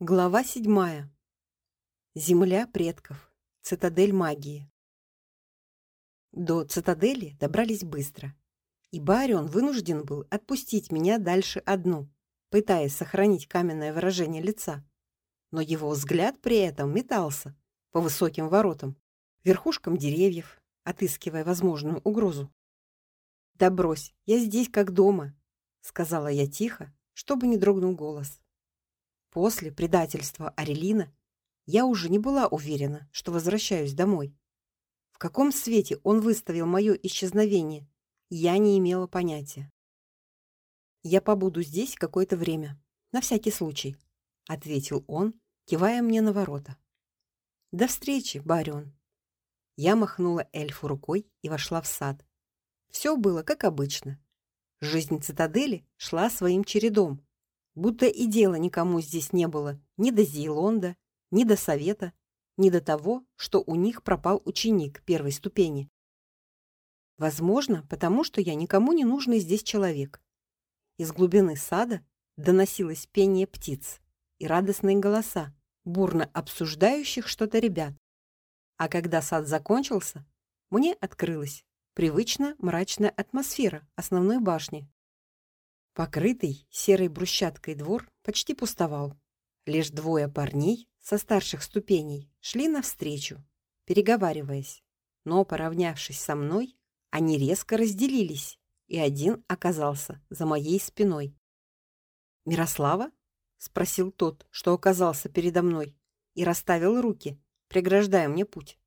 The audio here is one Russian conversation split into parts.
Глава седьмая. Земля предков. Цитадель магии. До цитадели добрались быстро, и Барион вынужден был отпустить меня дальше одну, пытаясь сохранить каменное выражение лица. Но его взгляд при этом метался по высоким воротам, верхушкам деревьев, отыскивая возможную угрозу. "Да я здесь как дома", сказала я тихо, чтобы не дрогнул голос. После предательства Арелина я уже не была уверена, что возвращаюсь домой. В каком свете он выставил мое исчезновение, я не имела понятия. Я побуду здесь какое-то время, на всякий случай, ответил он, кивая мне на ворота. До встречи, барон. Я махнула эльфу рукой и вошла в сад. Все было как обычно. Жизнь цитадели шла своим чередом будто и дела никому здесь не было ни до Зейлонда, ни до совета, ни до того, что у них пропал ученик первой ступени. Возможно, потому что я никому не нужный здесь человек. Из глубины сада доносилось пение птиц и радостные голоса, бурно обсуждающих что-то ребят. А когда сад закончился, мне открылась привычно мрачная атмосфера основной башни. Покрытый серой брусчаткой двор почти пустовал. Лишь двое парней со старших ступеней шли навстречу, переговариваясь. Но, поравнявшись со мной, они резко разделились, и один оказался за моей спиной. "Мирослава?" спросил тот, что оказался передо мной, и расставил руки, преграждая мне путь.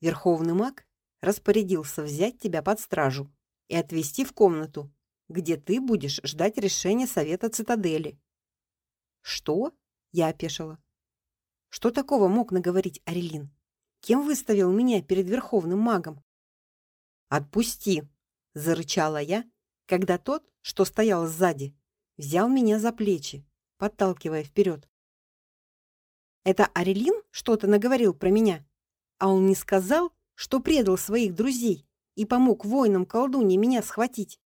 Верховный маг распорядился взять тебя под стражу и отвезти в комнату, где ты будешь ждать решения совета цитадели. Что? Я опешила. Что такого мог наговорить Арелин? Кем выставил меня перед верховным магом? Отпусти, зарычала я, когда тот, что стоял сзади, взял меня за плечи, подталкивая вперед. Это Арелин что-то наговорил про меня, а он не сказал, что предал своих друзей и помог воинам колдуньи меня схватить.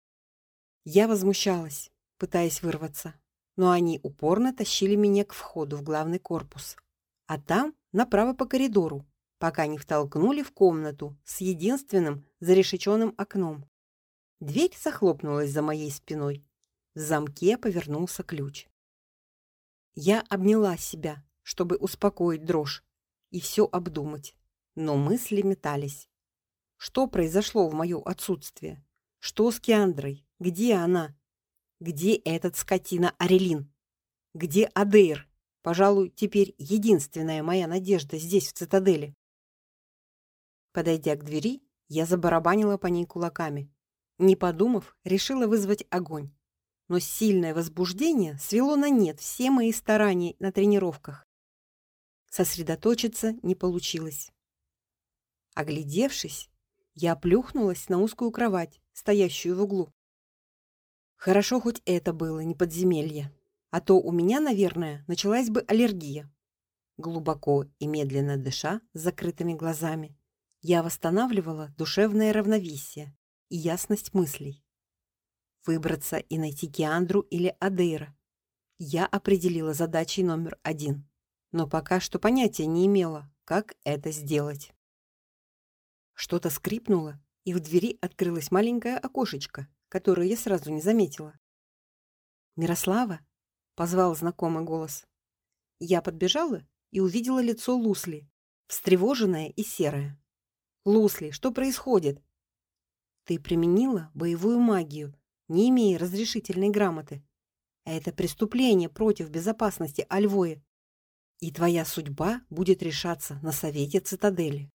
Я возмущалась, пытаясь вырваться, но они упорно тащили меня к входу в главный корпус, а там направо по коридору, пока не втолкнули в комнату с единственным зарешеченным окном. Дверь захлопнулась за моей спиной. В замке повернулся ключ. Я обняла себя, чтобы успокоить дрожь и все обдумать, но мысли метались. Что произошло в моё отсутствие? Что с Киандрой? Где она? Где этот скотина Арелин? Где Адейр? Пожалуй, теперь единственная моя надежда здесь в цитадели. Подойдя к двери, я забарабанила по ней кулаками. Не подумав, решила вызвать огонь. Но сильное возбуждение свело на нет все мои старания на тренировках. Сосредоточиться не получилось. Оглядевшись, я плюхнулась на узкую кровать, стоящую в углу. Хорошо хоть это было не подземелье, а то у меня, наверное, началась бы аллергия. Глубоко и медленно дыша с закрытыми глазами, я восстанавливала душевное равновесие и ясность мыслей. Выбраться и найти Киандру или Адейра. Я определила задачей номер один, но пока что понятия не имела, как это сделать. Что-то скрипнуло, и в двери открылось маленькое окошечко, которую я сразу не заметила. Мирослава позвал знакомый голос. Я подбежала и увидела лицо Лусли, встревоженное и серое. Лусли, что происходит? Ты применила боевую магию, не имея разрешительной грамоты. Это преступление против безопасности Альвои. И твоя судьба будет решаться на совете цитадели.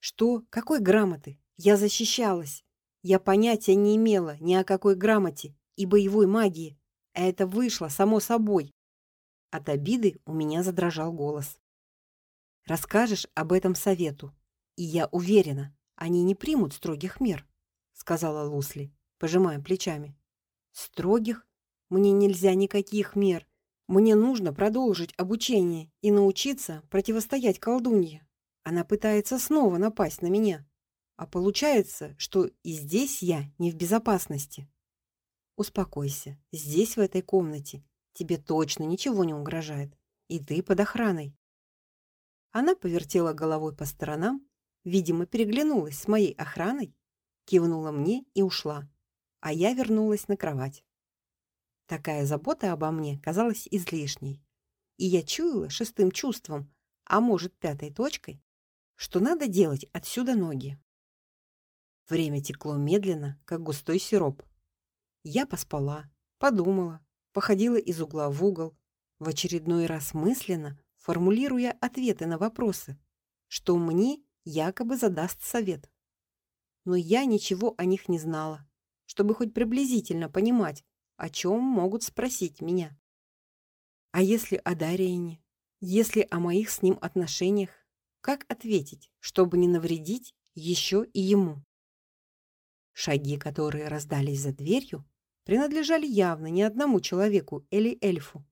Что? Какой грамоты? Я защищалась. Я понятия не имела ни о какой грамоте и боевой магии, а это вышло само собой. От обиды у меня задрожал голос. Расскажешь об этом совету, и я уверена, они не примут строгих мер, сказала Лусли, пожимая плечами. Строгих? Мне нельзя никаких мер. Мне нужно продолжить обучение и научиться противостоять колдунье. Она пытается снова напасть на меня. А получается, что и здесь я не в безопасности. Успокойся. Здесь в этой комнате тебе точно ничего не угрожает. И ты под охраной. Она повертела головой по сторонам, видимо, переглянулась с моей охраной, кивнула мне и ушла, а я вернулась на кровать. Такая забота обо мне казалась излишней, и я чуяла шестым чувством, а может, пятой точкой, что надо делать отсюда ноги. Время текло медленно, как густой сироп. Я поспала, подумала, походила из угла в угол, в очередной раз мысленно формулируя ответы на вопросы, что мне якобы задаст совет. Но я ничего о них не знала, чтобы хоть приблизительно понимать, о чем могут спросить меня. А если о Дарине? Если о моих с ним отношениях? Как ответить, чтобы не навредить еще и ему? Шаги, которые раздались за дверью, принадлежали явно не одному человеку или эльфу.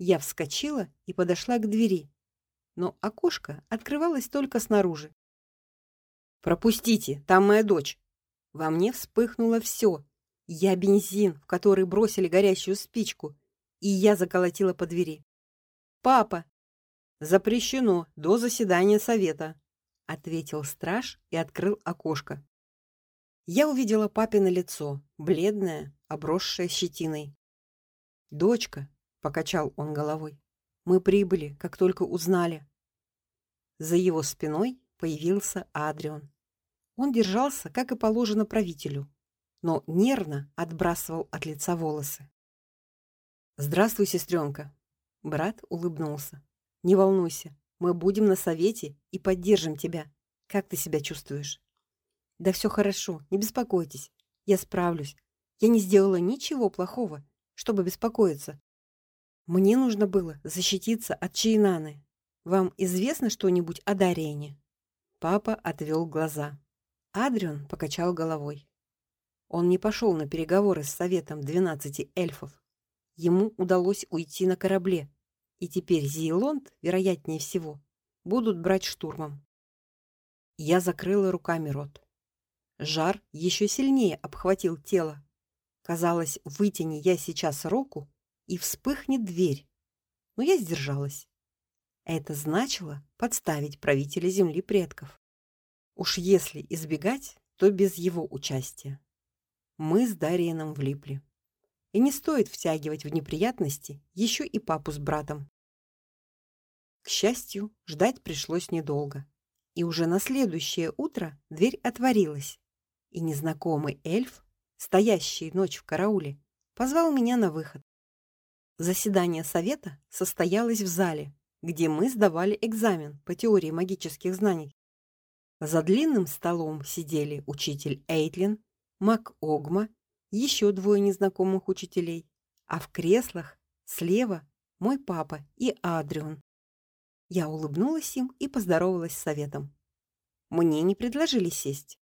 Я вскочила и подошла к двери, но окошко открывалось только снаружи. Пропустите, там моя дочь. Во мне вспыхнуло все. Я бензин, в который бросили горящую спичку, и я заколотила по двери. Папа, запрещено до заседания совета, ответил страж и открыл окошко. Я увидела папино лицо, бледное, обросшее щетиной. Дочка, покачал он головой. Мы прибыли, как только узнали. За его спиной появился Адриан. Он держался, как и положено правителю, но нервно отбрасывал от лица волосы. Здравствуй, сестренка. Брат улыбнулся. Не волнуйся, мы будем на совете и поддержим тебя. Как ты себя чувствуешь? Да все хорошо, не беспокойтесь. Я справлюсь. Я не сделала ничего плохого, чтобы беспокоиться. Мне нужно было защититься от Чейнаны. Вам известно что-нибудь о Дарине? Папа отвел глаза. Адриан покачал головой. Он не пошел на переговоры с советом двенадцати эльфов. Ему удалось уйти на корабле, и теперь Зейлонд, вероятнее всего, будут брать штурмом. Я закрыла руками рот. Жар еще сильнее обхватил тело. Казалось, вытяни я сейчас руку, и вспыхнет дверь. Но я сдержалась. Это значило подставить правителя земли предков. Уж если избегать, то без его участия. Мы с Дариеном влипли. И не стоит втягивать в неприятности еще и папу с братом. К счастью, ждать пришлось недолго. И уже на следующее утро дверь отворилась, и незнакомый эльф, стоящий ночь в карауле, позвал меня на выход. Заседание совета состоялось в зале, где мы сдавали экзамен по теории магических знаний. За длинным столом сидели учитель Эйтлин, Мак Огма, еще двое незнакомых учителей, а в креслах слева мой папа и Адрион. Я улыбнулась им и поздоровалась с советом. Мне не предложили сесть,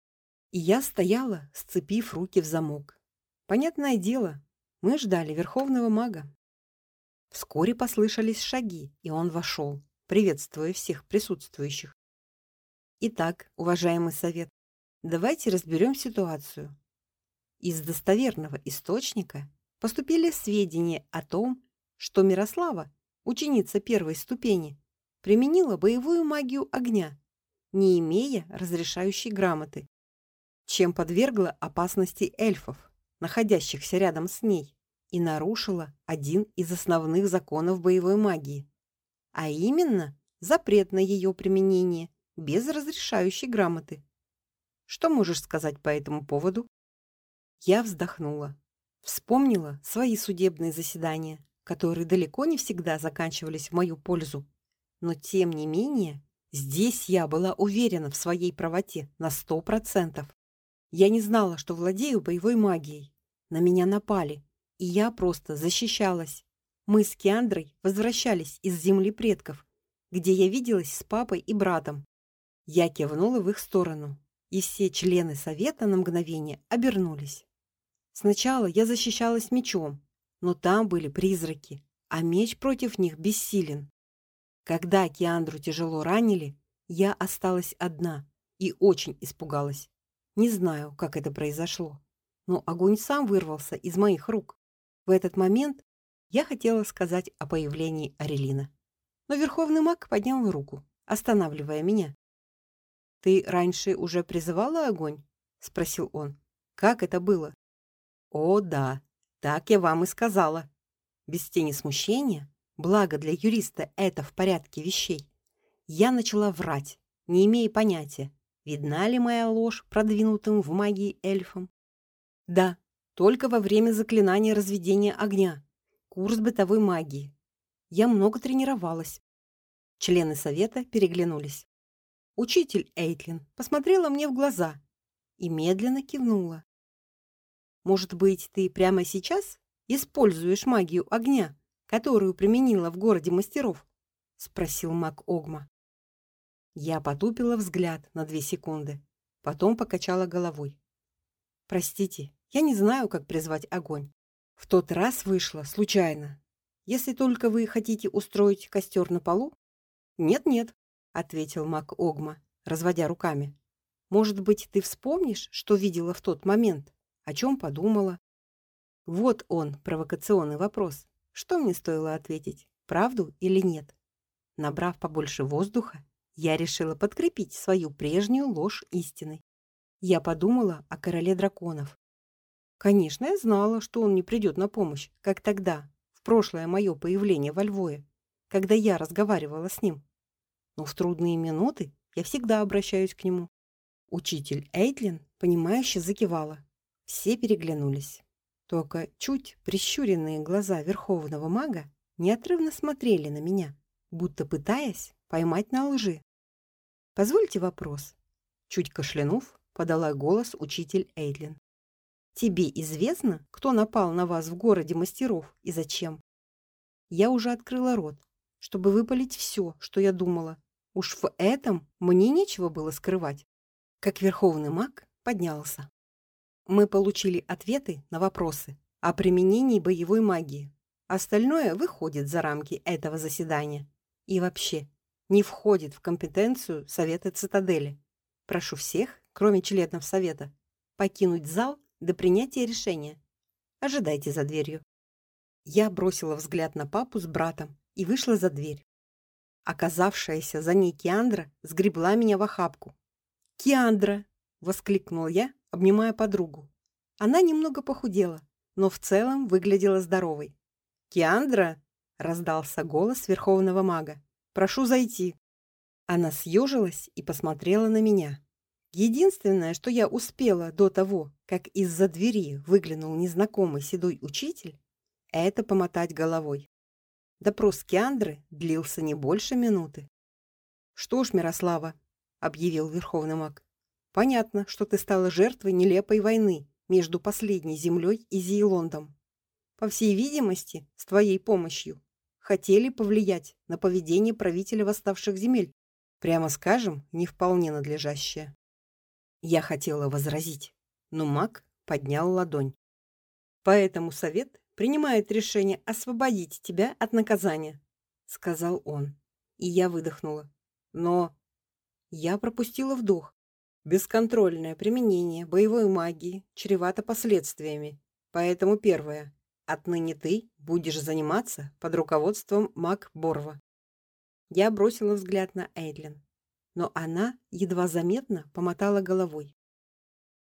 и я стояла, сцепив руки в замок. Понятное дело, мы ждали верховного мага. Вскоре послышались шаги, и он вошел, приветствуя всех присутствующих. Итак, уважаемый совет, давайте разберем ситуацию. Из достоверного источника поступили сведения о том, что Мирослава, ученица первой ступени, применила боевую магию огня, не имея разрешающей грамоты, чем подвергла опасности эльфов, находящихся рядом с ней, и нарушила один из основных законов боевой магии, а именно запрет на ее применение без разрешающей грамоты. Что можешь сказать по этому поводу? Я вздохнула. Вспомнила свои судебные заседания, которые далеко не всегда заканчивались в мою пользу. Но тем не менее, здесь я была уверена в своей правоте на сто процентов. Я не знала, что владею боевой магией. На меня напали, и я просто защищалась. Мы с Киандрой возвращались из земли предков, где я виделась с папой и братом. Я кивнула в их сторону, и все члены совета на мгновение обернулись. Сначала я защищалась мечом, но там были призраки, а меч против них бессилен. Когда Киандру тяжело ранили, я осталась одна и очень испугалась. Не знаю, как это произошло, но огонь сам вырвался из моих рук. В этот момент я хотела сказать о появлении Арелина. но верховный маг поднял руку, останавливая меня. Ты раньше уже призывала огонь? спросил он. Как это было? О, да, так я вам и сказала. Без тени смущения, благо для юриста это в порядке вещей. Я начала врать, не имея понятия, видна ли моя ложь продвинутым в магии эльфам. Да, только во время заклинания разведения огня. Курс бытовой магии. Я много тренировалась. Члены совета переглянулись. Учитель Эйтлин посмотрела мне в глаза и медленно кивнула. Может быть, ты прямо сейчас используешь магию огня, которую применила в городе мастеров? спросил Мак Огма. Я потупила взгляд на две секунды, потом покачала головой. Простите, я не знаю, как призвать огонь. В тот раз вышло случайно. Если только вы хотите устроить костер на полу? Нет-нет, ответил Мак Огма, разводя руками. Может быть, ты вспомнишь, что видела в тот момент, о чем подумала? Вот он, провокационный вопрос. Что мне стоило ответить? Правду или нет? Набрав побольше воздуха, я решила подкрепить свою прежнюю ложь истиной. Я подумала о короле драконов. Конечно, я знала, что он не придет на помощь, как тогда, в прошлое мое появление во Львове, когда я разговаривала с ним. Но в трудные минуты я всегда обращаюсь к нему. Учитель Эйтлин, понимающе закивала. Все переглянулись. Только чуть прищуренные глаза верховного мага неотрывно смотрели на меня, будто пытаясь поймать на лжи. Позвольте вопрос. Чуть кашлянув, подала голос учитель Эйдлин. Тебе известно, кто напал на вас в городе мастеров и зачем? Я уже открыла рот, чтобы выпалить все, что я думала. Уж в этом мне нечего было скрывать. Как верховный маг поднялся. Мы получили ответы на вопросы о применении боевой магии. Остальное выходит за рамки этого заседания. И вообще, не входит в компетенцию Совета Цитадели. Прошу всех, кроме членов Совета, покинуть зал до принятия решения. Ожидайте за дверью. Я бросила взгляд на папу с братом и вышла за дверь. Оказавшаяся за ней Киандра сгребла меня в охапку. «Киандра!» — воскликнул я, обнимая подругу. Она немного похудела, но в целом выглядела здоровой. «Киандра!» — раздался голос верховного мага. Прошу зайти. Она съежилась и посмотрела на меня. Единственное, что я успела до того, как из-за двери выглянул незнакомый седой учитель, это помотать головой. Допрос Киандры длился не больше минуты. Что ж, Мирослава, объявил верховный маг. Понятно, что ты стала жертвой нелепой войны между последней землей и Зейлондом. По всей видимости, с твоей помощью хотели повлиять на поведение правителя восставших земель, прямо скажем, не вполне надлежащее. Я хотела возразить, но маг поднял ладонь. Поэтому совет принимает решение освободить тебя от наказания, сказал он. И я выдохнула. Но я пропустила вдох. Бесконтрольное применение боевой магии чревато последствиями. Поэтому первое Отныне ты будешь заниматься под руководством Мак Борва. Я бросила взгляд на Эйдлин, но она едва заметно помотала головой.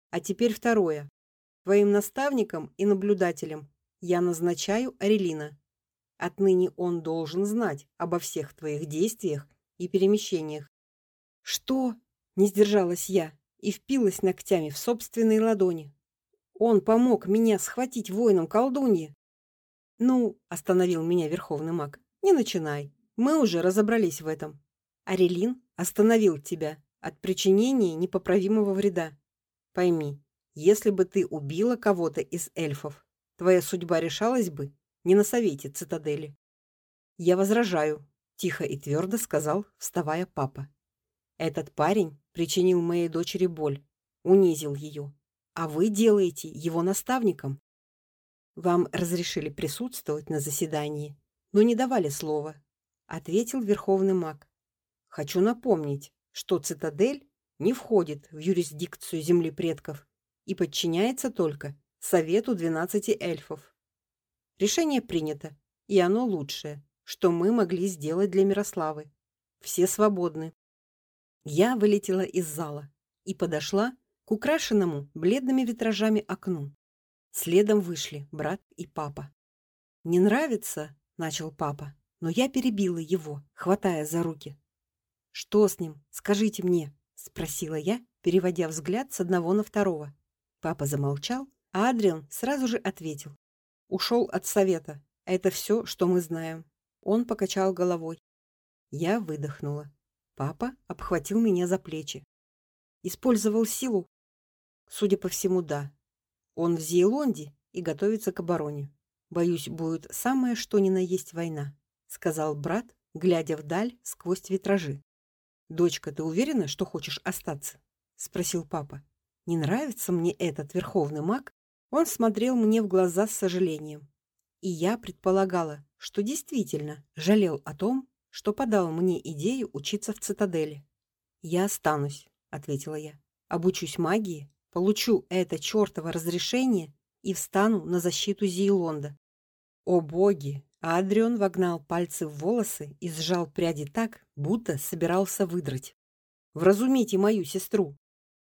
А теперь второе. Твоим наставником и наблюдателем я назначаю Арелина. Отныне он должен знать обо всех твоих действиях и перемещениях. Что? Не сдержалась я и впилась ногтями в собственные ладони. Он помог меня схватить воином колдуньи. Ну, остановил меня верховный маг. Не начинай. Мы уже разобрались в этом. Арелин остановил тебя от причинения непоправимого вреда. Пойми, если бы ты убила кого-то из эльфов, твоя судьба решалась бы не на совете цитадели. Я возражаю, тихо и твердо сказал, вставая папа. Этот парень причинил моей дочери боль, унизил ее, а вы делаете его наставником. Вам разрешили присутствовать на заседании, но не давали слова, ответил верховный маг. Хочу напомнить, что цитадель не входит в юрисдикцию земли предков и подчиняется только совету двенадцати эльфов. Решение принято, и оно лучшее, что мы могли сделать для Мирославы. Все свободны. Я вылетела из зала и подошла к украшенному бледными витражами окну. Следом вышли брат и папа. Не нравится, начал папа, но я перебила его, хватая за руки. Что с ним? Скажите мне, спросила я, переводя взгляд с одного на второго. Папа замолчал, а Адриан сразу же ответил: Ушел от совета. Это все, что мы знаем. Он покачал головой. Я выдохнула. Папа обхватил меня за плечи. Использовал силу. Судя по всему, да. Он в Зейлонде и готовится к обороне. Боюсь, будет самое что ни на есть война, сказал брат, глядя вдаль сквозь витражи. Дочка, ты уверена, что хочешь остаться? спросил папа. Не нравится мне этот верховный маг. Он смотрел мне в глаза с сожалением. И я предполагала, что действительно жалел о том, что подал мне идею учиться в цитадели. Я останусь, ответила я. Обучусь магии, получу это чёртово разрешение и встану на защиту Зейлонда. О боги! Адрион вогнал пальцы в волосы и сжал пряди так, будто собирался выдрать. Вразумите мою сестру.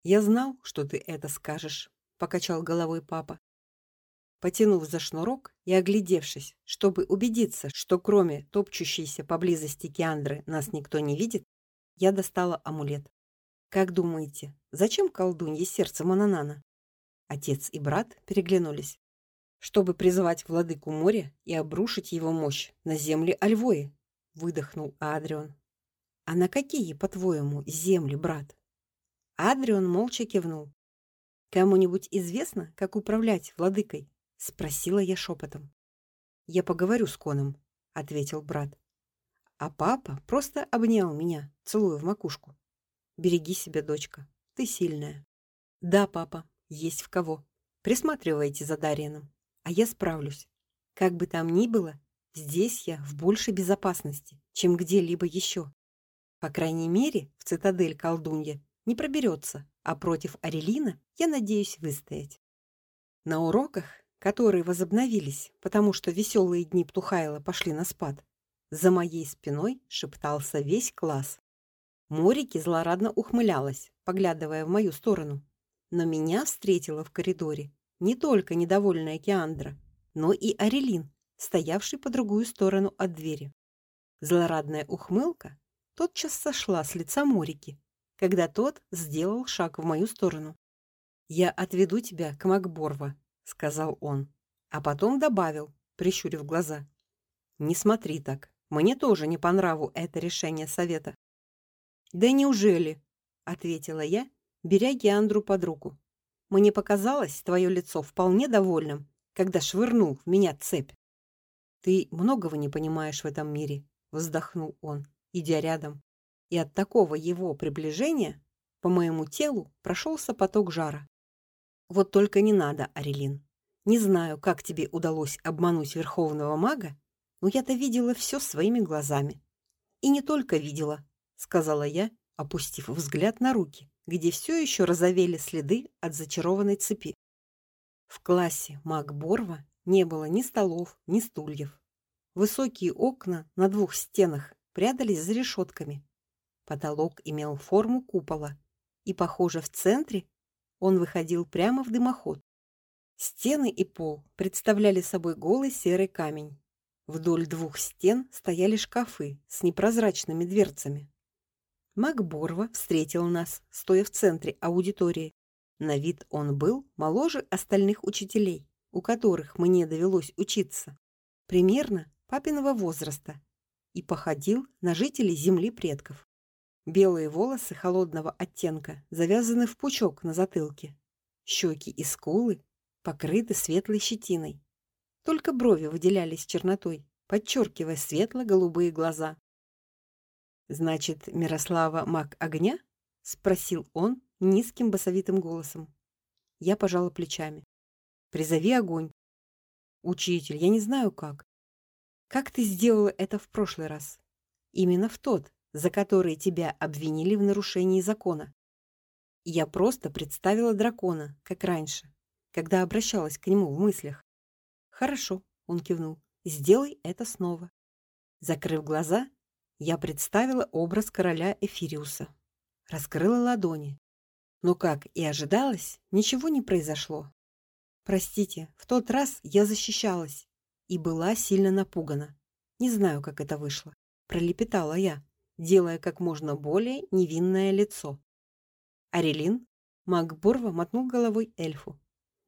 Я знал, что ты это скажешь, покачал головой папа. Потянув за шнурок и оглядевшись, чтобы убедиться, что кроме топчущейся поблизости Киандры нас никто не видит, я достала амулет. Как думаете, зачем колдунье сердце Мананана? Отец и брат переглянулись. Чтобы призвать владыку моря и обрушить его мощь на земли Альвои, выдохнул Адрион. А на какие, по-твоему, земли, брат? Адрион молча кивнул. Кому-нибудь известно, как управлять владыкой? спросила я шепотом. Я поговорю с Коном, ответил брат. А папа просто обнял меня, целуя в макушку. Береги себя, дочка. Ты сильная. Да, папа, есть в кого. Присматривайте за Дарианом, а я справлюсь. Как бы там ни было, здесь я в большей безопасности, чем где-либо еще. По крайней мере, в цитадель колдунья не проберется, а против Арелина я надеюсь выстоять. На уроках которые возобновились, потому что веселые дни Птухайла пошли на спад. За моей спиной шептался весь класс. Морики злорадно ухмылялась, поглядывая в мою сторону. Но меня встретила в коридоре не только недовольная Киандра, но и Арелин, стоявший по другую сторону от двери. Злорадная ухмылка тотчас сошла с лица Морики, когда тот сделал шаг в мою сторону. Я отведу тебя к Макборва, сказал он, а потом добавил, прищурив глаза: "Не смотри так. Мне тоже не по нраву это решение совета". "Да неужели?" ответила я, беря Геандру под руку. "Мне показалось твое лицо вполне довольным, когда швырнул в меня цепь". "Ты многого не понимаешь в этом мире", вздохнул он, идя рядом. И от такого его приближения по моему телу прошелся поток жара. Вот только не надо, Арелин. Не знаю, как тебе удалось обмануть верховного мага, но я-то видела все своими глазами. И не только видела, сказала я, опустив взгляд на руки, где все еще разовели следы от зачарованной цепи. В классе маг Борва не было ни столов, ни стульев. Высокие окна на двух стенах прятались за решетками. Потолок имел форму купола, и, похоже, в центре он выходил прямо в дымоход. Стены и пол представляли собой голый серый камень. Вдоль двух стен стояли шкафы с непрозрачными дверцами. Макборва встретил нас, стоя в центре аудитории. На вид он был моложе остальных учителей, у которых мне довелось учиться, примерно папиного возраста, и походил на жителей земли предков. Белые волосы холодного оттенка завязаны в пучок на затылке. Щеки и скулы покрыты светлой щетиной. Только брови выделялись чернотой, подчеркивая светло-голубые глаза. Значит, Мирослава маг огня? спросил он низким басовитым голосом. Я пожала плечами. Призови огонь. Учитель, я не знаю как. Как ты сделала это в прошлый раз? Именно в тот, за который тебя обвинили в нарушении закона. Я просто представила дракона, как раньше, когда обращалась к нему в мыслях. Хорошо, он кивнул. Сделай это снова. Закрыв глаза, я представила образ короля Эфириуса. Раскрыла ладони. Но, как и ожидалось, ничего не произошло. Простите, в тот раз я защищалась и была сильно напугана. Не знаю, как это вышло, пролепетала я, делая как можно более невинное лицо. Арелин Макборва мотнул головой эльфу.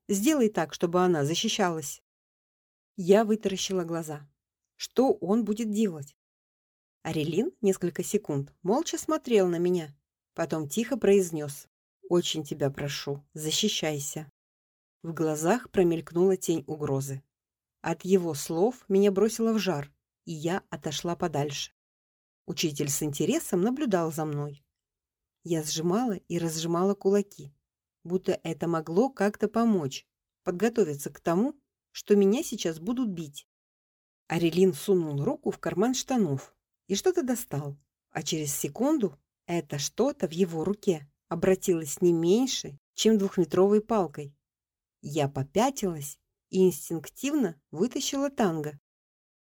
Сделай так, чтобы она защищалась. Я вытаращила глаза. Что он будет делать? Арелин несколько секунд молча смотрел на меня, потом тихо произнес: "Очень тебя прошу, защищайся". В глазах промелькнула тень угрозы. От его слов меня бросило в жар, и я отошла подальше. Учитель с интересом наблюдал за мной. Я сжимала и разжимала кулаки, будто это могло как-то помочь подготовиться к тому, что меня сейчас будут бить. Арелин сунул руку в карман штанов и что-то достал, а через секунду это что-то в его руке обратилось не меньше, чем двухметровой палкой. Я попятилась и инстинктивно вытащила танго.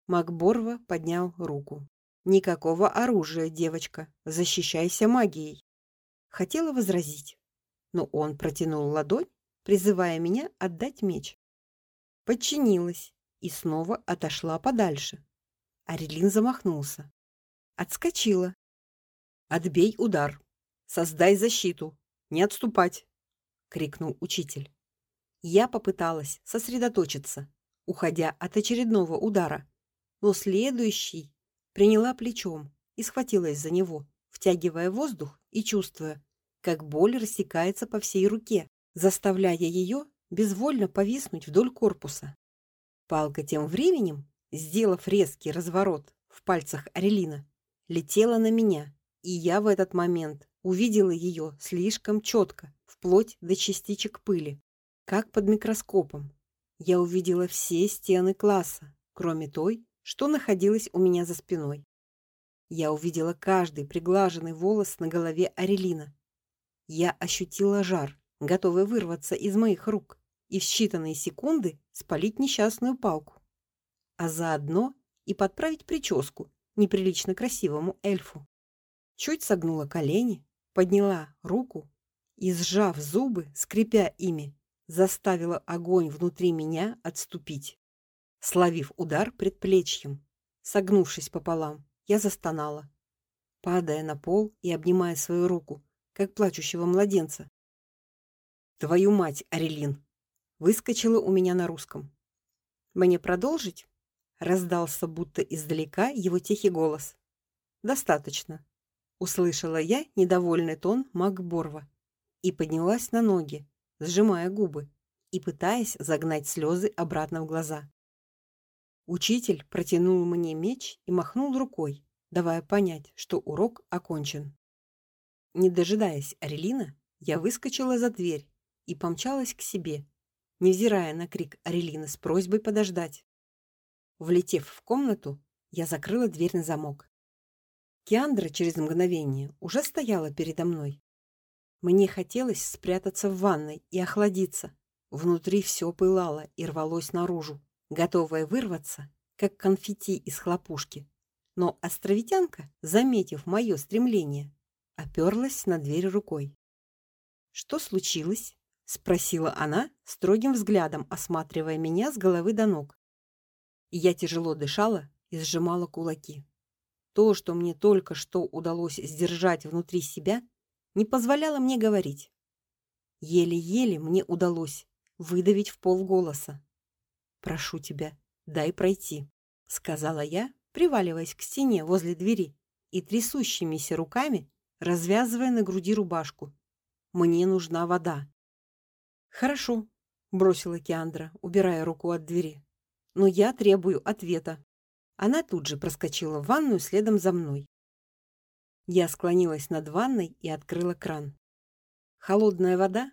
Макборва поднял руку. Никакого оружия, девочка. Защищайся магией. Хотела возразить, но он протянул ладонь, призывая меня отдать меч. Подчинилась и снова отошла подальше. Арелин замахнулся. Отскочила. Отбей удар. Создай защиту. Не отступать, крикнул учитель. Я попыталась сосредоточиться, уходя от очередного удара, но следующий приняла плечом и схватилась за него, втягивая воздух и чувствуя, как боль растекается по всей руке, заставляя ее безвольно повиснуть вдоль корпуса. Палка тем временем, сделав резкий разворот в пальцах Арелина, летела на меня, и я в этот момент увидела ее слишком четко, вплоть до частичек пыли, как под микроскопом. Я увидела все стены класса, кроме той, что находилось у меня за спиной. Я увидела каждый приглаженный волос на голове Арелина. Я ощутила жар, готовый вырваться из моих рук и в считанные секунды спалить несчастную палку, а заодно и подправить прическу неприлично красивому эльфу. Чуть согнула колени, подняла руку и, сжав зубы, скрипя ими, заставила огонь внутри меня отступить. Словив удар предплечьем, согнувшись пополам, я застонала, падая на пол и обнимая свою руку, как плачущего младенца. Твою мать, Арелин, выскочила у меня на русском. Мне продолжить? Раздался будто издалека его тихий голос. Достаточно, услышала я недовольный тон Макборва и поднялась на ноги, сжимая губы и пытаясь загнать слезы обратно в глаза. Учитель протянул мне меч и махнул рукой, давая понять, что урок окончен. Не дожидаясь Арелина, я выскочила за дверь и помчалась к себе, невзирая на крик Арелины с просьбой подождать. Влетев в комнату, я закрыла дверь на замок. Киандра через мгновение уже стояла передо мной. Мне хотелось спрятаться в ванной и охладиться. Внутри все пылало и рвалось наружу готовая вырваться, как конфетти из хлопушки. Но островитянка, заметив мое стремление, оперлась на дверь рукой. Что случилось? спросила она, строгим взглядом осматривая меня с головы до ног. Я тяжело дышала и сжимала кулаки. То, что мне только что удалось сдержать внутри себя, не позволяло мне говорить. Еле-еле мне удалось выдавить в полголоса: Прошу тебя, дай пройти, сказала я, приваливаясь к стене возле двери и трясущимися руками развязывая на груди рубашку. Мне нужна вода. Хорошо, бросила Киандра, убирая руку от двери. Но я требую ответа. Она тут же проскочила в ванную следом за мной. Я склонилась над ванной и открыла кран. Холодная вода,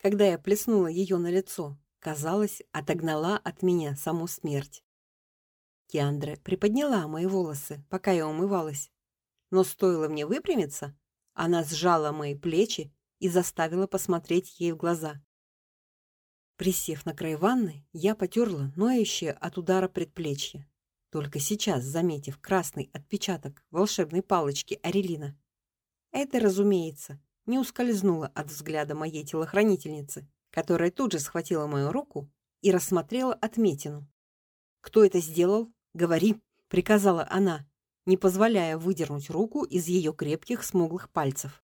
когда я плеснула ее на лицо, казалось, отогнала от меня саму смерть. Киандра приподняла мои волосы, пока я умывалась, но стоило мне выпрямиться, она сжала мои плечи и заставила посмотреть ей в глаза. Присев на край ванны, я потерла ноющее от удара предплечье. только сейчас заметив красный отпечаток волшебной палочки Арелина. Это, разумеется, не ускользнуло от взгляда моей телохранительницы, которая тут же схватила мою руку и рассмотрела отметину. Кто это сделал? Говори, приказала она, не позволяя выдернуть руку из ее крепких смуглых пальцев.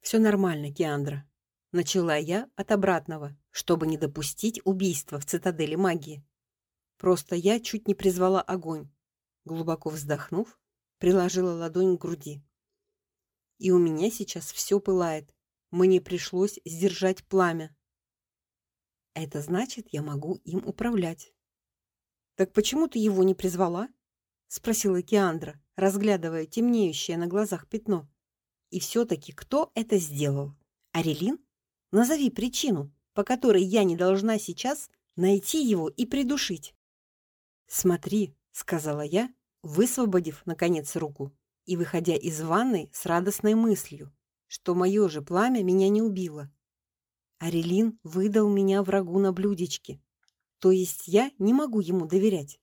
Все нормально, Киандра, начала я от обратного, чтобы не допустить убийства в цитадели магии. Просто я чуть не призвала огонь. Глубоко вздохнув, приложила ладонь к груди. И у меня сейчас все пылает. Мне пришлось сдержать пламя. Это значит, я могу им управлять. Так почему ты его не призвала? спросила Киандра, разглядывая темнеющее на глазах пятно. И все таки кто это сделал? Арелин? Назови причину, по которой я не должна сейчас найти его и придушить. Смотри, сказала я, высвободив наконец руку и выходя из ванной с радостной мыслью, что мое же пламя меня не убило. Арелин выдал меня врагу на блюдечке. То есть я не могу ему доверять.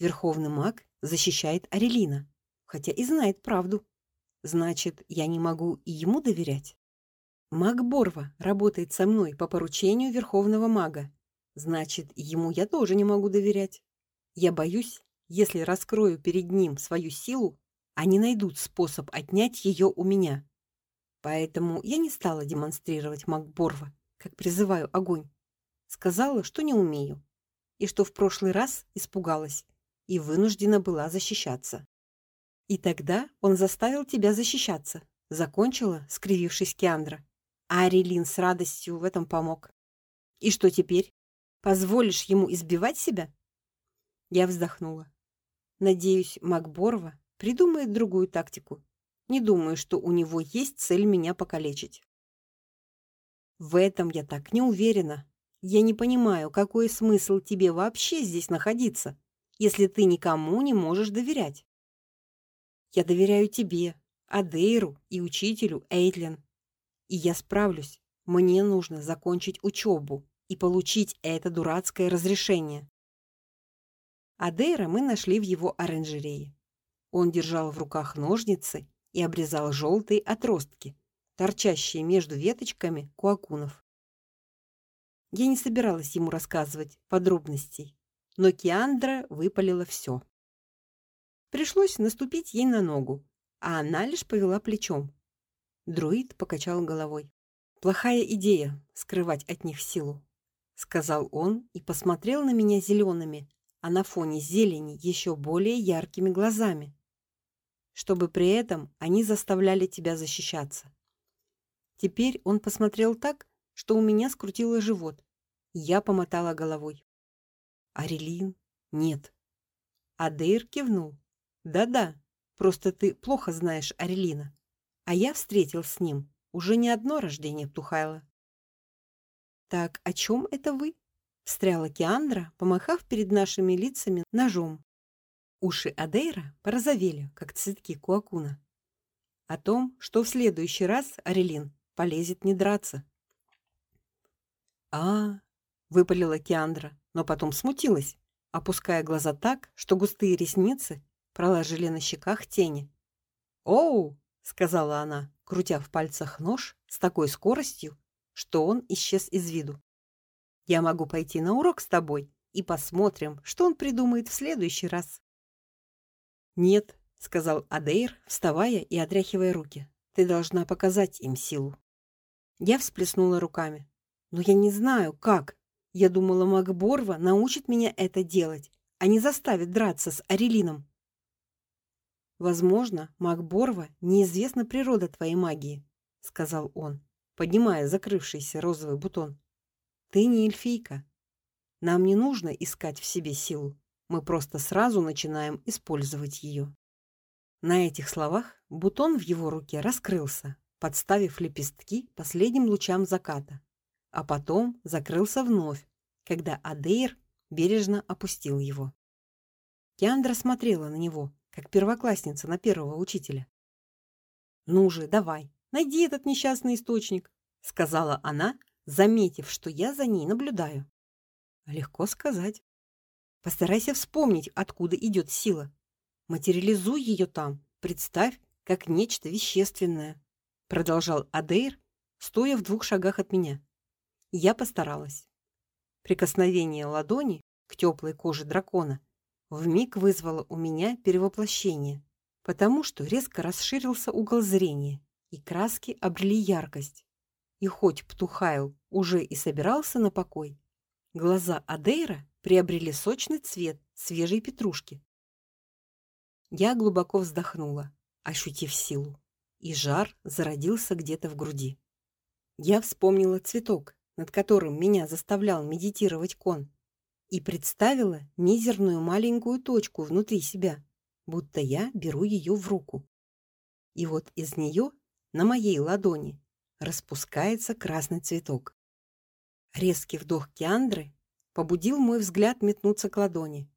Верховный маг защищает Арелина, хотя и знает правду. Значит, я не могу и ему доверять. Маг Борва работает со мной по поручению Верховного мага. Значит, ему я тоже не могу доверять. Я боюсь, если раскрою перед ним свою силу, они найдут способ отнять ее у меня. Поэтому я не стала демонстрировать Макборва, как призываю огонь. Сказала, что не умею, и что в прошлый раз испугалась и вынуждена была защищаться. И тогда он заставил тебя защищаться, закончила, скривившись Киандра. А Арелин с радостью в этом помог. И что теперь? Позволишь ему избивать себя? Я вздохнула. Надеюсь, Макборова придумает другую тактику. Не думаю, что у него есть цель меня покалечить. В этом я так не уверена. Я не понимаю, какой смысл тебе вообще здесь находиться, если ты никому не можешь доверять. Я доверяю тебе, Адейру и учителю Эйтлин. И я справлюсь. Мне нужно закончить учебу и получить это дурацкое разрешение. Адейра мы нашли в его оранжерее. Он держал в руках ножницы и обрезал желтые отростки, торчащие между веточками куакунов. Я не собиралась ему рассказывать подробностей, но Киандра выпалила все. Пришлось наступить ей на ногу, а она лишь повела плечом. Друид покачал головой. Плохая идея скрывать от них силу, сказал он и посмотрел на меня зелеными, а на фоне зелени еще более яркими глазами, чтобы при этом они заставляли тебя защищаться. Теперь он посмотрел так, что у меня скрутило живот. Я помотала головой. Арелин? Нет. Адейр кивнул. Да-да, просто ты плохо знаешь Арелина. А я встретил с ним уже не одно рождение Птухайла. Так, о чем это вы? встряла Киандра, помахав перед нашими лицами ножом. Уши Адейра порозовели, как цветки куакуна. О том, что в следующий раз Арелин полезет не драться. А, выпалила Киандра, но потом смутилась, опуская глаза так, что густые ресницы проложили на щеках тени. "Оу", сказала она, крутя в пальцах нож с такой скоростью, что он исчез из виду. Я могу пойти на урок с тобой и посмотрим, что он придумает в следующий раз. Нет, сказал Адейр, вставая и отряхивая руки. Ты должна показать им силу. Я всплеснула руками. Но я не знаю, как. Я думала, Макборва научит меня это делать, а не заставит драться с Арелином. Возможно, Макборва неизвестна природа твоей магии, сказал он, поднимая закрывшийся розовый бутон. Ты не эльфийка. Нам не нужно искать в себе силу. Мы просто сразу начинаем использовать ее. На этих словах бутон в его руке раскрылся, подставив лепестки последним лучам заката, а потом закрылся вновь, когда Адейр бережно опустил его. Киандра смотрела на него, как первоклассница на первого учителя. "Ну же, давай, найди этот несчастный источник", сказала она, заметив, что я за ней наблюдаю. Легко сказать. Постарайся вспомнить, откуда идет сила. Материализуй ее там, представь, как нечто вещественное, продолжал Адейр, стоя в двух шагах от меня. Я постаралась. Прикосновение ладони к теплой коже дракона вмиг вызвало у меня перевоплощение, потому что резко расширился угол зрения, и краски обрели яркость. И хоть Птухайл уже и собирался на покой, глаза Адейра приобрели сочный цвет свежей петрушки. Я глубоко вздохнула, ощутив силу, и жар зародился где-то в груди. Я вспомнила цветок, над которым меня заставлял медитировать кон, и представила мизерную маленькую точку внутри себя, будто я беру ее в руку. И вот из нее на моей ладони распускается красный цветок. Резкий вдох Киандры побудил мой взгляд метнуться к ладони.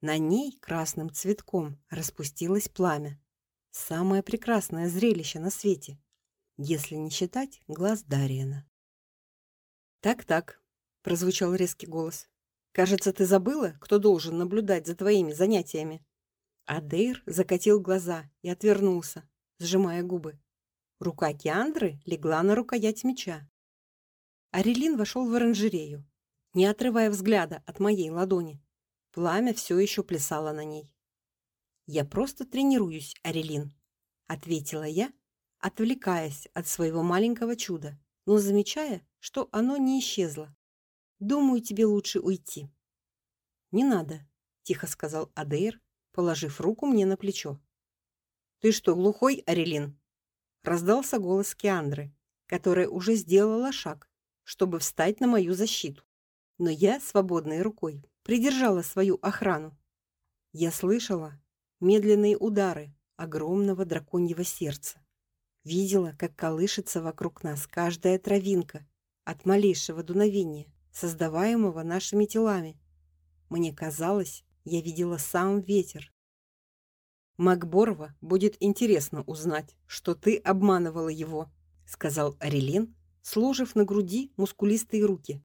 На ней красным цветком распустилось пламя. Самое прекрасное зрелище на свете, если не считать глаз Дариена. Так-так, прозвучал резкий голос. Кажется, ты забыла, кто должен наблюдать за твоими занятиями. Адейр закатил глаза и отвернулся, сжимая губы. Рука Киандры легла на рукоять меча. Арелин вошел в оранжерею, не отрывая взгляда от моей ладони. Пламя все еще плясало на ней. Я просто тренируюсь, Арелин, ответила я, отвлекаясь от своего маленького чуда, но замечая, что оно не исчезло. Думаю, тебе лучше уйти. Не надо, тихо сказал Адейр, положив руку мне на плечо. Ты что, глухой, Арелин? раздался голос Киандры, которая уже сделала шаг, чтобы встать на мою защиту. Но я свободной рукой придержала свою охрану. Я слышала медленные удары огромного драконьего сердца. Видела, как колышется вокруг нас каждая травинка от малейшего дуновения, создаваемого нашими телами. Мне казалось, я видела сам ветер. Макборова будет интересно узнать, что ты обманывала его, сказал Арелин, сложив на груди мускулистые руки.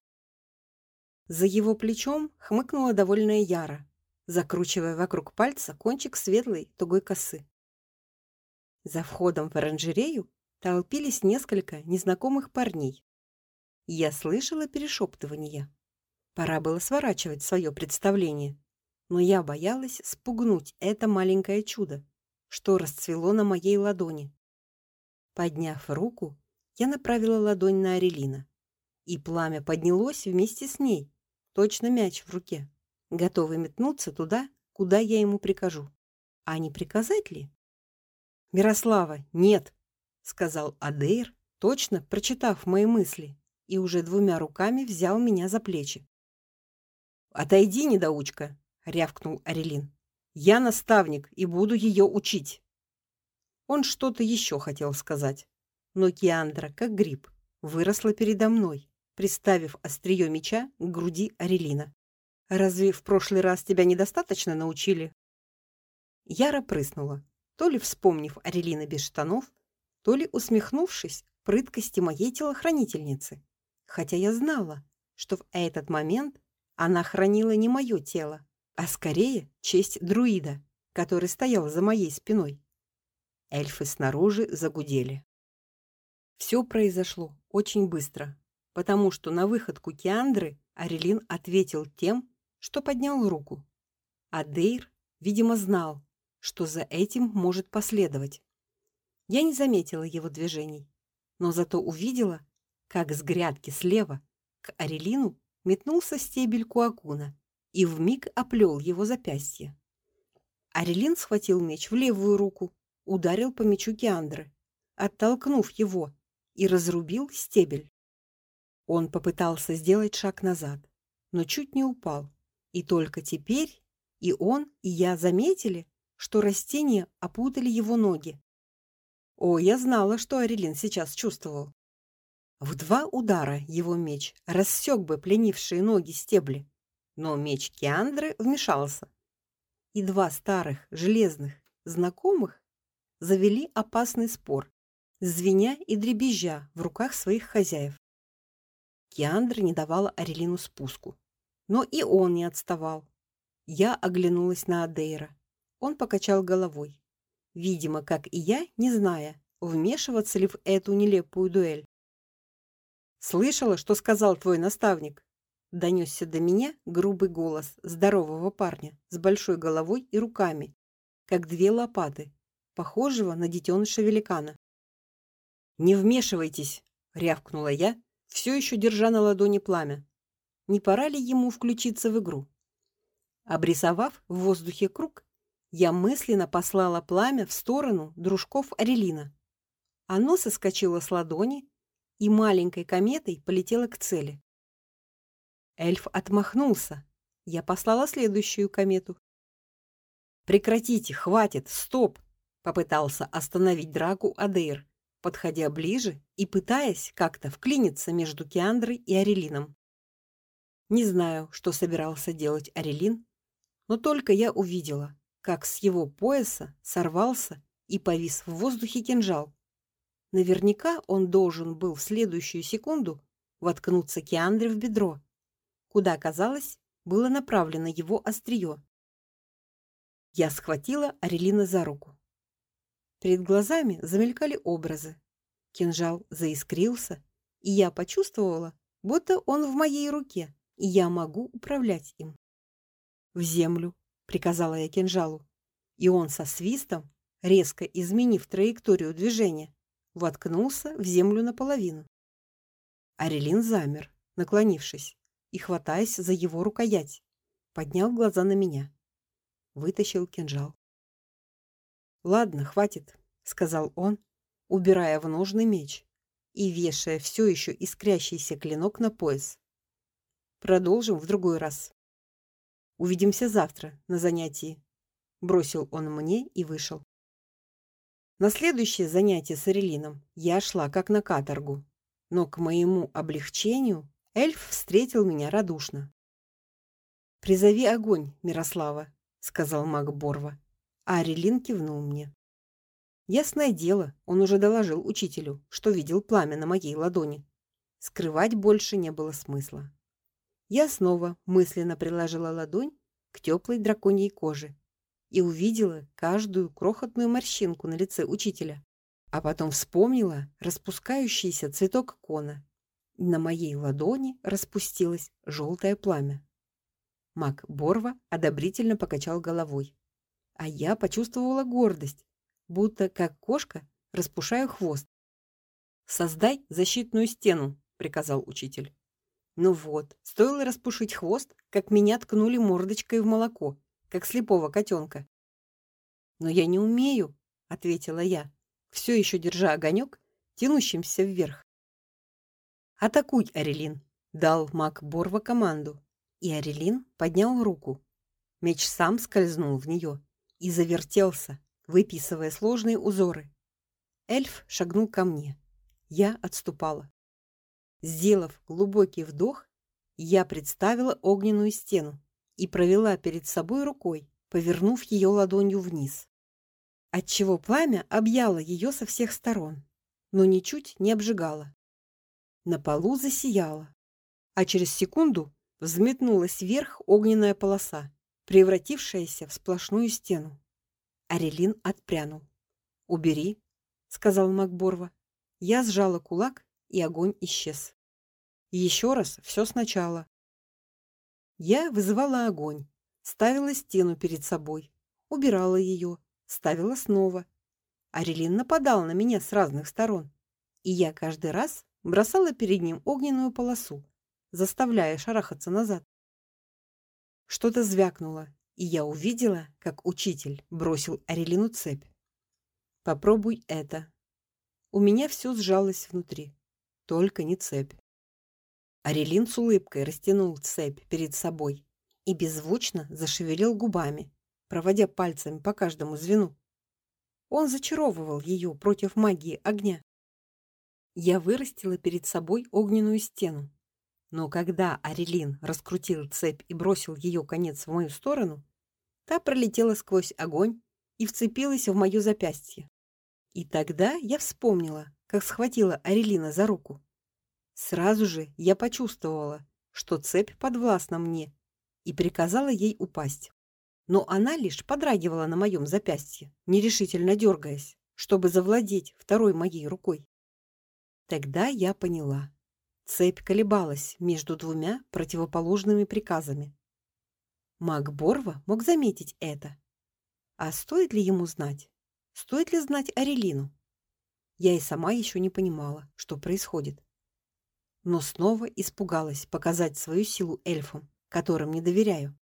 За его плечом хмыкнула довольная Яра, закручивая вокруг пальца кончик светлой тугой косы. За входом в оранжерею толпились несколько незнакомых парней. Я слышала перешептывания. Пора было сворачивать свое представление, но я боялась спугнуть это маленькое чудо, что расцвело на моей ладони. Подняв руку, я направила ладонь на Арелина, и пламя поднялось вместе с ней, точно мяч в руке, готовый метнуться туда, куда я ему прикажу. А не приказать ли? Мирослава, нет, сказал Адейр, точно прочитав мои мысли, и уже двумя руками взял меня за плечи. Отойди, недоучка, рявкнул Арелин. Я наставник и буду ее учить. Он что-то еще хотел сказать, но Киандра, как гриб, выросла передо мной приставив острие меча к груди Арелина. Разве в прошлый раз тебя недостаточно научили? Яра прыснула, то ли вспомнив Арелина без штанов, то ли усмехнувшись прыткости моей телохранительницы. Хотя я знала, что в этот момент она хранила не мое тело, а скорее честь друида, который стоял за моей спиной. Эльфы снаружи загудели. Все произошло очень быстро потому что на выходку Киандры Арелин ответил тем, что поднял руку. А Дейр, видимо, знал, что за этим может последовать. Я не заметила его движений, но зато увидела, как с грядки слева к Арелину метнулся стебель куакуна и вмиг оплел его запястье. Арелин схватил меч в левую руку, ударил по мечу Киандры, оттолкнув его, и разрубил стебель. Он попытался сделать шаг назад, но чуть не упал. И только теперь и он, и я заметили, что растения опутали его ноги. О, я знала, что Арелин сейчас чувствовал. В два удара его меч рассек бы пленившие ноги стебли, но меч Киандры вмешался. И два старых железных знакомых завели опасный спор, звеня и дребезжа в руках своих хозяев. Киандра не давала Арелину спуску, но и он не отставал. Я оглянулась на Адейра. Он покачал головой. Видимо, как и я, не зная, вмешиваться ли в эту нелепую дуэль. Слышала, что сказал твой наставник? Донесся до меня грубый голос здорового парня с большой головой и руками, как две лопаты, похожего на детеныша великана. Не вмешивайтесь, рявкнула я, все еще держа на ладони пламя. Не пора ли ему включиться в игру? Обрисовав в воздухе круг, я мысленно послала пламя в сторону дружков Арелина. Оно соскочило с ладони и маленькой кометой полетело к цели. Эльф отмахнулся. Я послала следующую комету. Прекратите, хватит, стоп, попытался остановить драку Адейр, подходя ближе и пытаясь как-то вклиниться между Киандрой и Арелином. Не знаю, что собирался делать Арелин, но только я увидела, как с его пояса сорвался и повис в воздухе кинжал. Наверняка он должен был в следующую секунду воткнуться Киандре в бедро, куда, казалось, было направлено его острие. Я схватила Арелина за руку. Перед глазами замелькали образы. Кинжал заискрился, и я почувствовала, будто он в моей руке, и я могу управлять им в землю, приказала я кинжалу, и он со свистом, резко изменив траекторию движения, воткнулся в землю наполовину. Арелин замер, наклонившись и хватаясь за его рукоять, поднял глаза на меня, вытащил кинжал. Ладно, хватит, сказал он, убирая в ножны меч и вешая все еще искрящийся клинок на пояс. Продолжим в другой раз. Увидимся завтра на занятии, бросил он мне и вышел. На следующее занятие с Арелином я шла как на каторгу, но к моему облегчению эльф встретил меня радушно. Призови огонь, Мирослава, сказал маг Борва, а Арелин кивнул мне. Ясное дело, он уже доложил учителю, что видел пламя на моей ладони. Скрывать больше не было смысла. Я снова мысленно приложила ладонь к теплой драконьей коже и увидела каждую крохотную морщинку на лице учителя, а потом вспомнила распускающийся цветок кона. На моей ладони распустилось желтое пламя. Мак Борва одобрительно покачал головой, а я почувствовала гордость, будто как кошка распушаю хвост. Создай защитную стену, приказал учитель. Ну вот, стоило распушить хвост, как меня ткнули мордочкой в молоко, как слепого котенка. Но я не умею, ответила я, все еще держа огонек, тянущимся вверх. Атакуй, Арелин, дал маг Борва команду, и Арелин поднял руку. Меч сам скользнул в нее и завертелся, выписывая сложные узоры. Эльф шагнул ко мне. Я отступала. Сделав глубокий вдох, я представила огненную стену и провела перед собой рукой, повернув ее ладонью вниз. Отчего пламя объяло ее со всех сторон, но ничуть не обжигало. На полу засияло, а через секунду взметнулась вверх огненная полоса, превратившаяся в сплошную стену. Арелин отпрянул. "Убери", сказал Макборва. Я сжала кулак и огонь исчез. Еще раз все сначала. Я вызывала огонь, ставила стену перед собой, убирала ее, ставила снова. Арелин нападал на меня с разных сторон, и я каждый раз бросала перед ним огненную полосу, заставляя шарахаться назад. Что-то звякнуло, и я увидела, как учитель бросил Арелину цепь. Попробуй это. У меня все сжалось внутри. Только не цепь. Арелин с улыбкой растянул цепь перед собой и беззвучно зашевелил губами, проводя пальцами по каждому звену. Он зачаровывал ее против магии огня. Я вырастила перед собой огненную стену. Но когда Арелин раскрутил цепь и бросил ее конец в мою сторону, та пролетела сквозь огонь и вцепилась в моё запястье. И тогда я вспомнила, как схватила Арелина за руку. Сразу же я почувствовала, что цепь подвластна мне, и приказала ей упасть. но она лишь подрагивала на моем запястье, нерешительно дергаясь, чтобы завладеть второй моей рукой. Тогда я поняла. Цепь колебалась между двумя противоположными приказами. Маг Борва мог заметить это. А стоит ли ему знать? Стоит ли знать Арелину? Я и сама еще не понимала, что происходит. Но снова испугалась показать свою силу эльфам, которым не доверяю.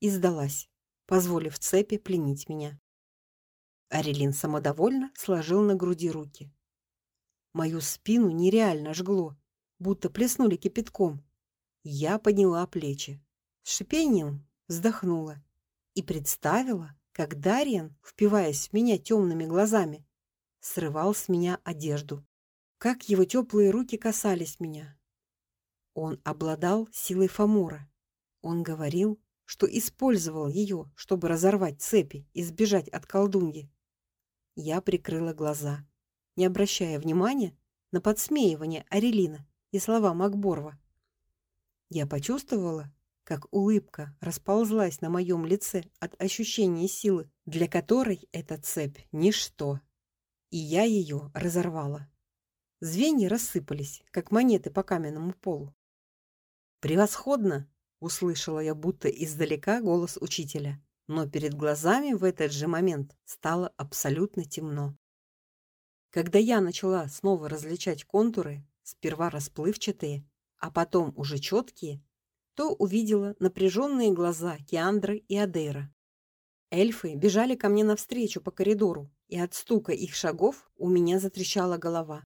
И сдалась, позволив цепи пленить меня. Арелин самодовольно сложил на груди руки. Мою спину нереально жгло, будто плеснули кипятком. Я подняла плечи, с шипением вздохнула и представила, как Дариан, впиваясь в меня темными глазами, срывал с меня одежду, как его теплые руки касались меня. Он обладал силой Фамора. Он говорил, что использовал ее, чтобы разорвать цепи и сбежать от колдуньи. Я прикрыла глаза, не обращая внимания на подсмеивание Арелина и слова Макборова. Я почувствовала, как улыбка расползлась на моем лице от ощущения силы, для которой эта цепь ничто. И я ее разорвала. Звенья рассыпались, как монеты по каменному полу. Превосходно, услышала я будто издалека голос учителя, но перед глазами в этот же момент стало абсолютно темно. Когда я начала снова различать контуры, сперва расплывчатые, а потом уже четкие, то увидела напряженные глаза Киандры и Адейра. Эльфы бежали ко мне навстречу по коридору, и от стука их шагов у меня затрещала голова.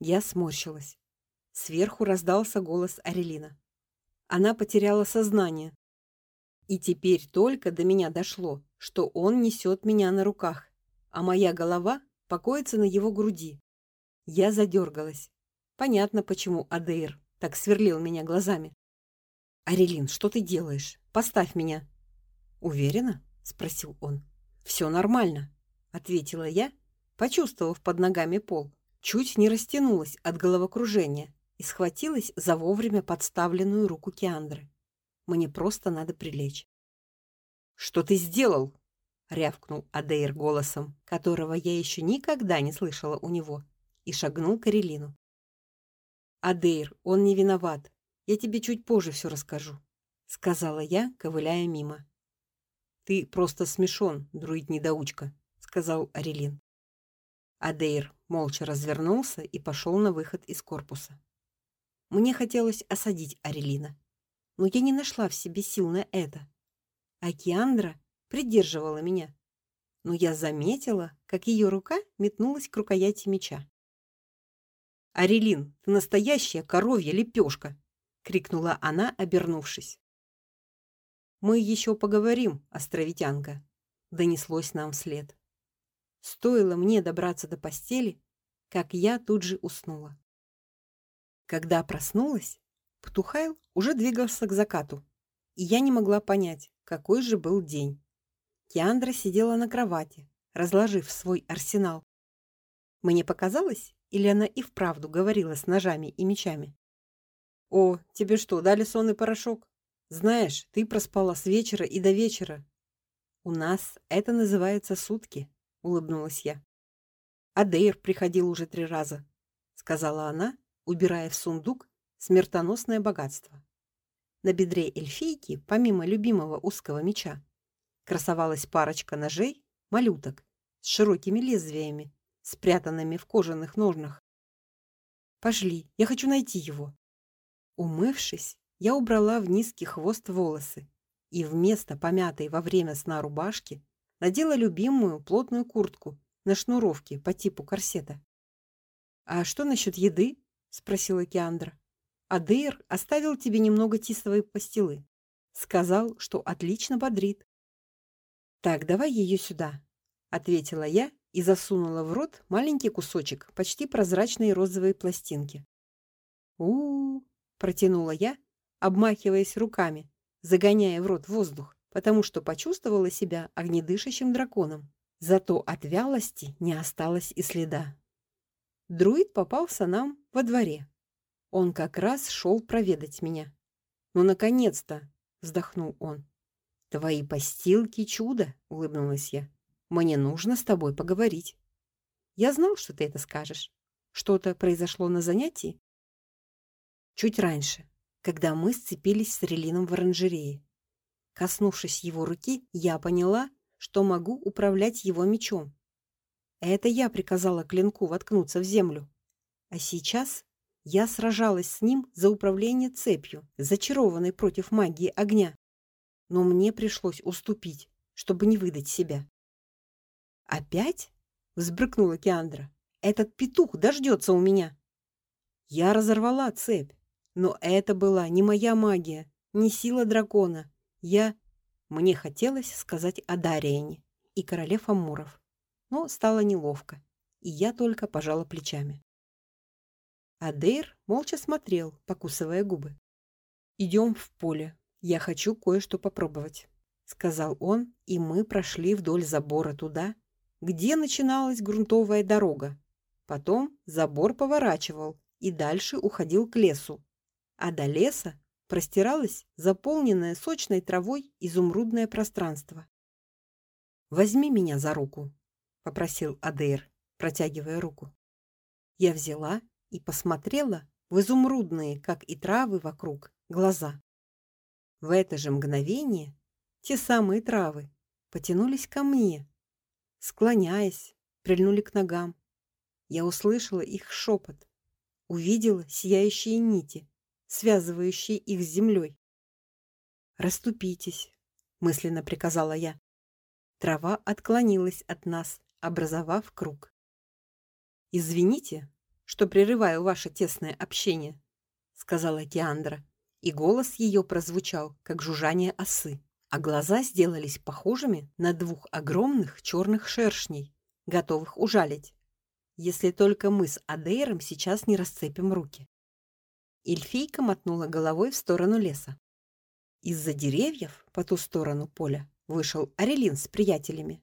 Я сморщилась. Сверху раздался голос Арелина. Она потеряла сознание. И теперь только до меня дошло, что он несет меня на руках, а моя голова покоится на его груди. Я задергалась. Понятно, почему Адейр так сверлил меня глазами. Арелин, что ты делаешь? Поставь меня. Уверена? спросил он. «Все нормально, ответила я, почувствовав под ногами пол. Чуть не растянулась от головокружения и схватилась за вовремя подставленную руку Киандры. Мне просто надо прилечь. Что ты сделал? рявкнул Адейр голосом, которого я еще никогда не слышала у него, и шагнул к Арелину. Адейр, он не виноват. Я тебе чуть позже все расскажу, сказала я, ковыляя мимо. Ты просто смешон, друид-недоучка, сказал Арелин. Адейр молча развернулся и пошел на выход из корпуса. Мне хотелось осадить Арелина, но я не нашла в себе сил на это. А Киандра придерживала меня, но я заметила, как ее рука метнулась к рукояти меча. Арелин, ты настоящая коровья лепешка, крикнула она, обернувшись. Мы еще поговорим, островитянка, донеслось нам вслед. Стоило мне добраться до постели, как я тут же уснула. Когда проснулась, Птухайл уже двигался к закату, и я не могла понять, какой же был день. Киандра сидела на кровати, разложив свой арсенал. Мне показалось, или она и вправду говорила с ножами и мечами? О, тебе что, дали сонный порошок? Знаешь, ты проспала с вечера и до вечера. У нас это называется сутки, улыбнулась я. Адейр приходил уже три раза, сказала она, убирая в сундук смертоносное богатство. На бедре эльфийки, помимо любимого узкого меча, красовалась парочка ножей, малюток с широкими лезвиями, спрятанными в кожаных ножнах. Пошли, я хочу найти его. Умывшись, я убрала в низкий хвост волосы и вместо помятой во время сна рубашки надела любимую плотную куртку на шнуровке по типу корсета. А что насчет еды? спросила Киандра. Адейр оставил тебе немного тисовой пастилы. Сказал, что отлично бодрит. Так, давай ее сюда, ответила я и засунула в рот маленький кусочек почти прозрачной розовой пластинки. У, -у, -у протянула я, обмахиваясь руками, загоняя в рот воздух, потому что почувствовала себя огнедышащим драконом. Зато от вялости не осталось и следа. Друид попался нам во дворе. Он как раз шел проведать меня. "Ну наконец-то", вздохнул он. Твои постилки чудо, улыбнулась я. Мне нужно с тобой поговорить. Я знал, что ты это скажешь. Что-то произошло на занятии? Чуть раньше, когда мы сцепились с Релином в оранжерее. Коснувшись его руки, я поняла, что могу управлять его мечом. Это я приказала клинку воткнуться в землю. А сейчас я сражалась с ним за управление цепью, зачарованной против магии огня. Но мне пришлось уступить, чтобы не выдать себя. Опять? взбрыкнула Киандра. Этот петух дождется у меня. Я разорвала цепь, но это была не моя магия, не сила дракона. Я мне хотелось сказать о Дариене и короле Амуров, но стало неловко, и я только пожала плечами. Адейр молча смотрел, покусывая губы. Идем в поле. Я хочу кое-что попробовать, сказал он, и мы прошли вдоль забора туда, где начиналась грунтовая дорога. Потом забор поворачивал и дальше уходил к лесу. А до леса простиралось заполненное сочной травой изумрудное пространство. Возьми меня за руку, попросил Адейр, протягивая руку. Я взяла и посмотрела в изумрудные, как и травы вокруг, глаза. В это же мгновение те самые травы потянулись ко мне, склоняясь, прильнули к ногам. Я услышала их шепот, увидела сияющие нити, связывающие их с землей. Раступитесь, мысленно приказала я. Трава отклонилась от нас, образовав круг. Извините, что прерываю ваше тесное общение, сказала Киандра, и голос ее прозвучал, как жужжание осы, а глаза сделались похожими на двух огромных черных шершней, готовых ужалить, если только мы с Адейром сейчас не расцепим руки. Эльфийка мотнула головой в сторону леса. Из-за деревьев по ту сторону поля вышел Арелин с приятелями.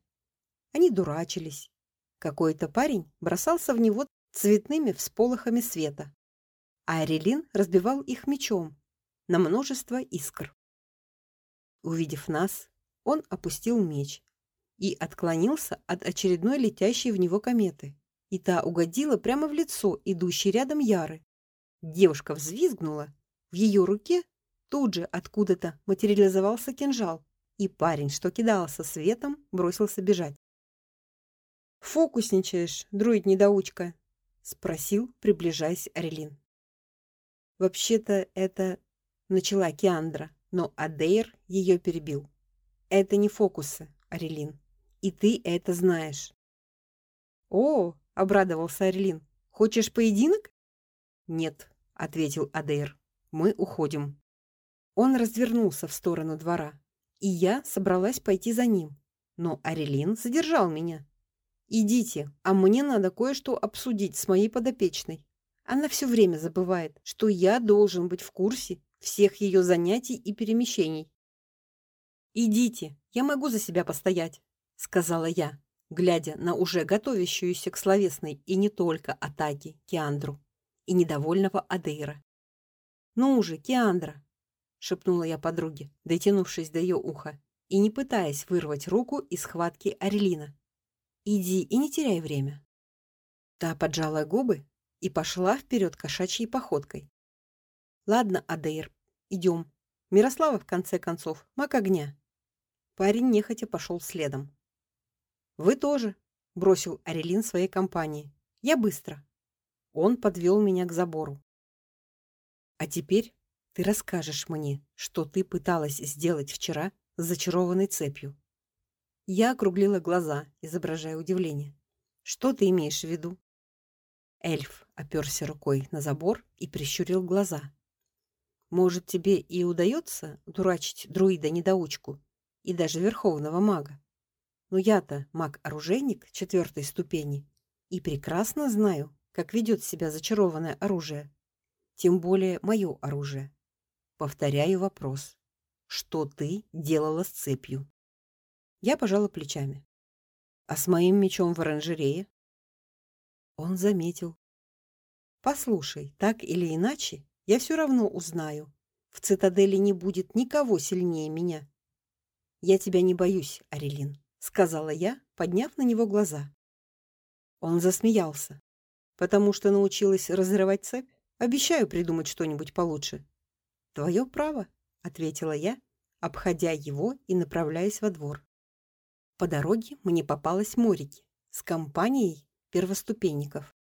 Они дурачились. Какой-то парень бросался в него цветными всполохами света, а Арелин разбивал их мечом на множество искр. Увидев нас, он опустил меч и отклонился от очередной летящей в него кометы, и та угодила прямо в лицо идущей рядом Яры. Девушка взвизгнула, в ее руке тут же откуда-то материализовался кинжал, и парень, что кидался светом, бросился бежать. Фокусничаешь, друид-недоучка, спросил, приближаясь Арелин. Вообще-то это начала Киандра, но Адейр ее перебил. Это не фокусы, Арелин, и ты это знаешь. О, обрадовался Арелин. Хочешь поединок? Нет, ответил Адейр. Мы уходим. Он развернулся в сторону двора, и я собралась пойти за ним, но Арелин задержал меня. Идите, а мне надо кое-что обсудить с моей подопечной. Она все время забывает, что я должен быть в курсе всех ее занятий и перемещений. Идите, я могу за себя постоять, сказала я, глядя на уже готовящуюся к словесной и не только атаке Киандру и недовольного Адейра. Ну уже, Киандра, шепнула я подруге, дотянувшись до ее уха и не пытаясь вырвать руку из схватки Арелина. Иди и не теряй время. Та поджала губы и пошла вперед кошачьей походкой. Ладно, Адейр, идем. Мирослава в конце концов, маг огня. Парень нехотя пошел следом. Вы тоже, бросил Арелин своей компании. Я быстро. Он подвел меня к забору. А теперь ты расскажешь мне, что ты пыталась сделать вчера с зачарованной цепью. Я округлила глаза, изображая удивление. Что ты имеешь в виду? Эльф оперся рукой на забор и прищурил глаза. Может, тебе и удается дурачить друида-недоучку и даже верховного мага. Но я-то маг-оружейник четвертой ступени и прекрасно знаю, как ведет себя зачарованное оружие, тем более мое оружие. Повторяю вопрос: что ты делала с цепью? Я пожала плечами. А с моим мечом в оранжерее? Он заметил. Послушай, так или иначе, я все равно узнаю. В цитадели не будет никого сильнее меня. Я тебя не боюсь, Арелин, сказала я, подняв на него глаза. Он засмеялся. Потому что научилась разрывать цепь? Обещаю придумать что-нибудь получше. Твое право, ответила я, обходя его и направляясь во двор. По дороге мне попалась Морики с компанией первоступенников.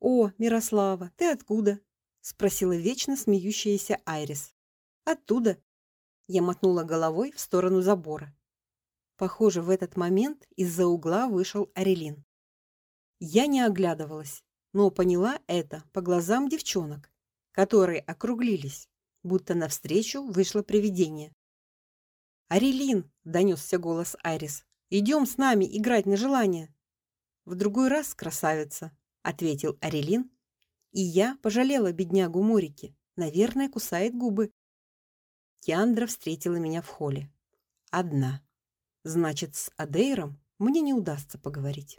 О, Мирослава, ты откуда? спросила вечно смеющаяся Айрис. Оттуда. Я мотнула головой в сторону забора. Похоже, в этот момент из-за угла вышел Арелин. Я не оглядывалась, но поняла это по глазам девчонок, которые округлились, будто навстречу вышло привидение. Арелин, донесся голос Айрис. Идем с нами играть на желание. В другой раз, красавица, ответил Арелин, и я пожалела беднягу Морики. Наверное, кусает губы. Киандра встретила меня в холле. Одна. Значит, с Адейром мне не удастся поговорить.